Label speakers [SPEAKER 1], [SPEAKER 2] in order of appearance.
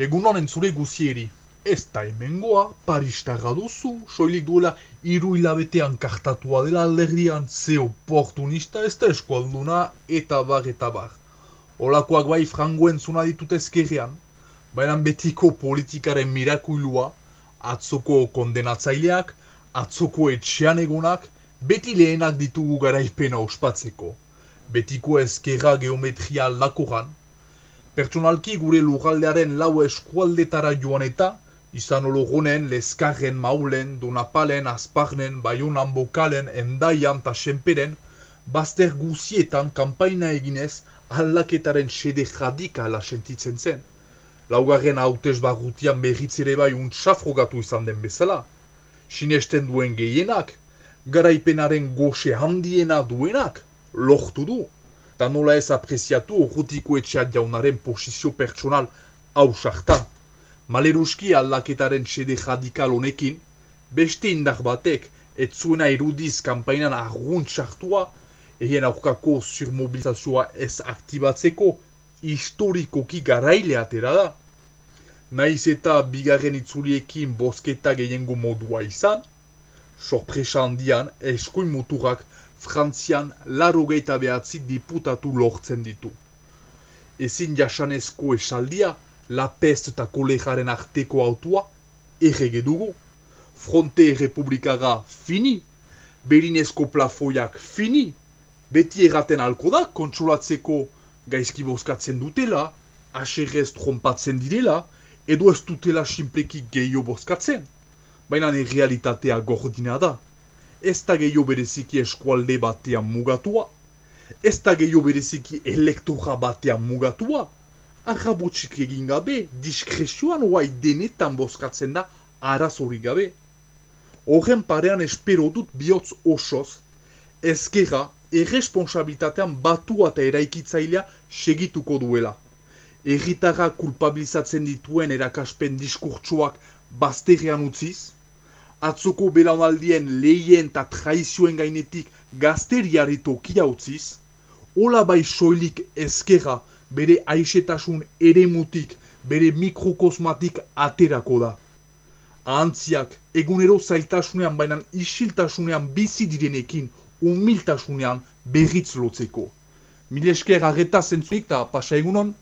[SPEAKER 1] Egun honen zure guzieri, ez da hemengoa, paristarra duzu, soilik duela hiru hilabetean kartatua dela alderdian ze oportunista ez da eskualduna eta bar eta bar. Olakoak bai frangoen zuna ditut ezkerrean, baina betiko politikaren mirakuilua, atzoko kondenatzaileak, atzoko etxean egunak, beti lehenak ditugu garaipena ospatzeko. Betiko ezkerra geometria lakoran, pertsonalki gure lurraldearen lau eskualdetara joan eta, izan ologunen, leskarren, maulen, donapalen, azparnen, baionan bokalen, endaian eta senperen, bazter guzietan kanpaina eginez aldaketaren sede jadikala sentitzen zen. Laugarren hautez barrutian berriz ere bai untsafrogatu izan den bezala. Sinesten duen gehienak, garaipenaren goxe handiena duenak, lortu du. Ta nola ez apreziatu urrutiko etxeat jaunaren posizio pertsonal hausartan. Maleruski aldaketaren sede jadikal honekin, beste indar batek ez zuena erudiz kanpainan argunt sartua, egin aurkako surmobilizazioa ez aktibatzeko historikoki garaile atera da. Naiz eta bigarren itzuliekin bosketa gehiengo modua izan, sorpresa handian eskuin muturak Frantzian laro gehieta behatzi diputatu lortzen ditu. Ezin jasanezko esaldia, La Pest eta Kolejaren arteko autua, errege dugu. Fronte Republikara fini, Berinezko plafoiak fini, beti erraten alko da, kontsolatzeko gaizki bozkatzen dutela, aserrez trompatzen direla, edo ez dutela sinpleki gehiago bozkatzen. Baina realitatea gordina da. Ez da gehiago bereziki eskualde batean mugatua, ez da gehiago bereziki elektora batean mugatua, arrabotxik egin gabe, diskrezioan oai denetan bozkatzen da arazori gabe. Horren parean espero dut bihotz osoz, ezkera erresponsabilitatean batu eta eraikitzailea segituko duela. Erritarra kulpabilizatzen dituen erakaspen diskurtsuak bazterrean utziz, atzoko belaunaldien lehien eta traizioen gainetik gazteriari tokia utziz, hola bai soilik ezkerra bere aixetasun eremutik, bere mikrokosmatik aterako da. Ahantziak, egunero zailtasunean bainan isiltasunean bizi direnekin humiltasunean berriz lotzeko. Mil esker arreta zentzuik eta pasa egunon,